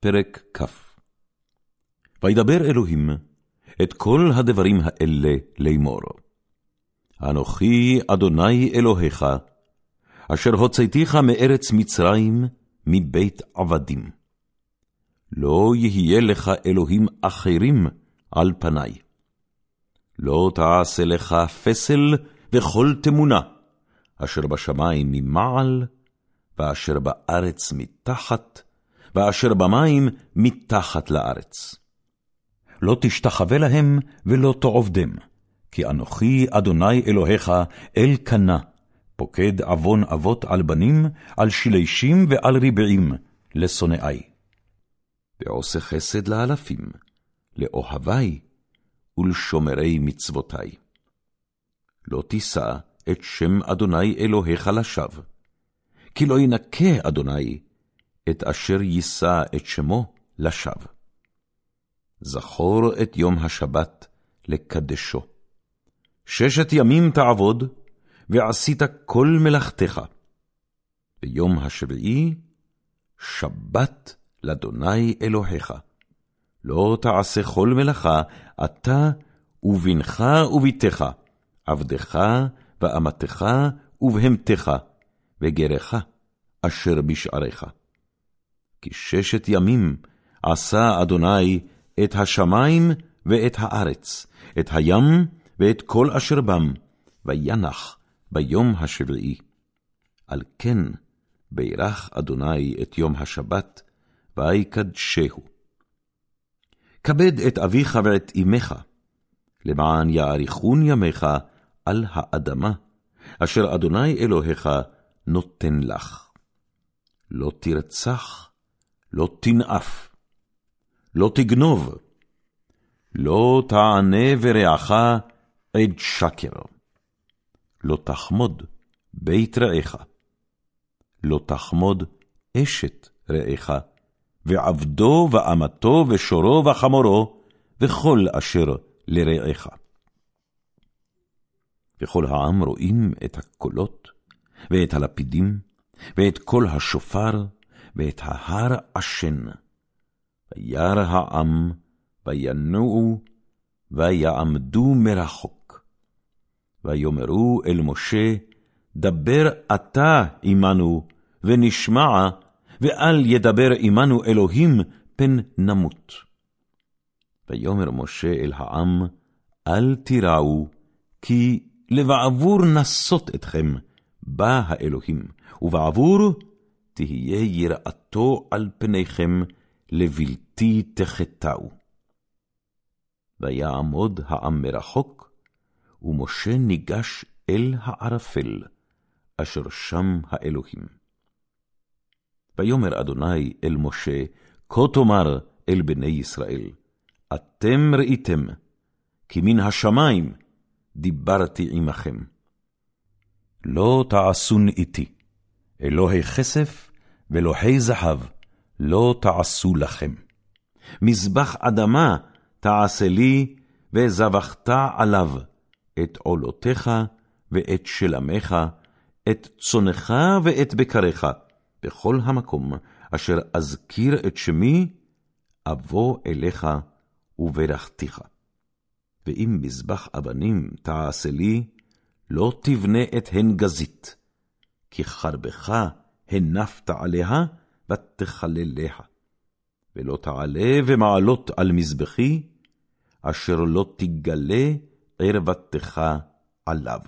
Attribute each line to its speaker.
Speaker 1: פרק כ. וידבר אלוהים את כל הדברים האלה לאמור. אנוכי אדוני אלוהיך, אשר הוצאתיך מארץ מצרים, מבית עבדים. לא יהיה לך אלוהים אחרים על פניי. לא תעשה לך פסל וכל תמונה, אשר בשמים ממעל, ואשר בארץ מתחת, ואשר במים מתחת לארץ. לא תשתחווה להם ולא תעובדם, כי אנוכי אדוני אלוהיך אל קנה, פוקד עוון אבות על בנים, על שלישים ועל רבעים, לשונאי. ועושה חסד לאלפים, לאוהבי ולשומרי מצוותי. לא תישא את שם אדוני אלוהיך לשווא, כי לא ינקה אדוני את אשר יישא את שמו לשווא. זכור את יום השבת לקדשו. ששת ימים תעבוד, ועשית כל מלאכתך. ביום השביעי, שבת לאדוני אלוהיך. לא תעשה כל מלאכה, אתה ובנך וביתך, עבדך ואמתך ובהמתך, וגרך אשר בשעריך. כי ששת ימים עשה אדוני את השמים ואת הארץ, את הים ואת כל אשר בם, וינח ביום השביעי. על כן בירך אדוני את יום השבת, ויקדשהו. כבד את אביך ואת אמך, למען יאריכון ימיך על האדמה, אשר אדוני אלוהיך נותן לך. לא תרצח, לא תנאף, לא תגנוב, לא תענה ורעך עד שקר, לא תחמוד בית רעך, לא תחמוד אשת רעך, ועבדו ואמתו ושורו וחמורו, וכל אשר לרעך. וכל העם רואים את הקולות, ואת הלפידים, ואת קול השופר, ואת ההר עשן. וירא העם, וינועו, ויעמדו מרחוק. ויאמרו אל משה, דבר אתה עמנו, ונשמע, ואל ידבר עמנו אלוהים, פן נמות. ויאמר משה אל העם, אל תיראו, כי לבעבור נסות אתכם, בא האלוהים, ובעבור תהיה יראתו על פניכם, לבלתי תחטאו. ויעמוד העם מרחוק, ומשה ניגש אל הערפל, אשר שם האלוהים. ויאמר אדוני אל משה, כה תאמר אל בני ישראל, אתם ראיתם, כי מן השמיים דיברתי עמכם. לא תעשון איתי, אלוהי כסף ואלוהי זהב, לא תעשו לכם. מזבח אדמה תעשה לי, וזבחת עליו את עולותיך ואת שלמך, את צונך ואת בקריך, בכל המקום אשר אזכיר את שמי, אבוא אליך וברכתיך. ואם מזבח אבנים תעשה לי, לא תבנה את הן גזית, כי חרבך הנפת עליה, ותכלליה. ולא תעלה ומעלות על מזבחי, אשר לא תגלה ערוותך עליו.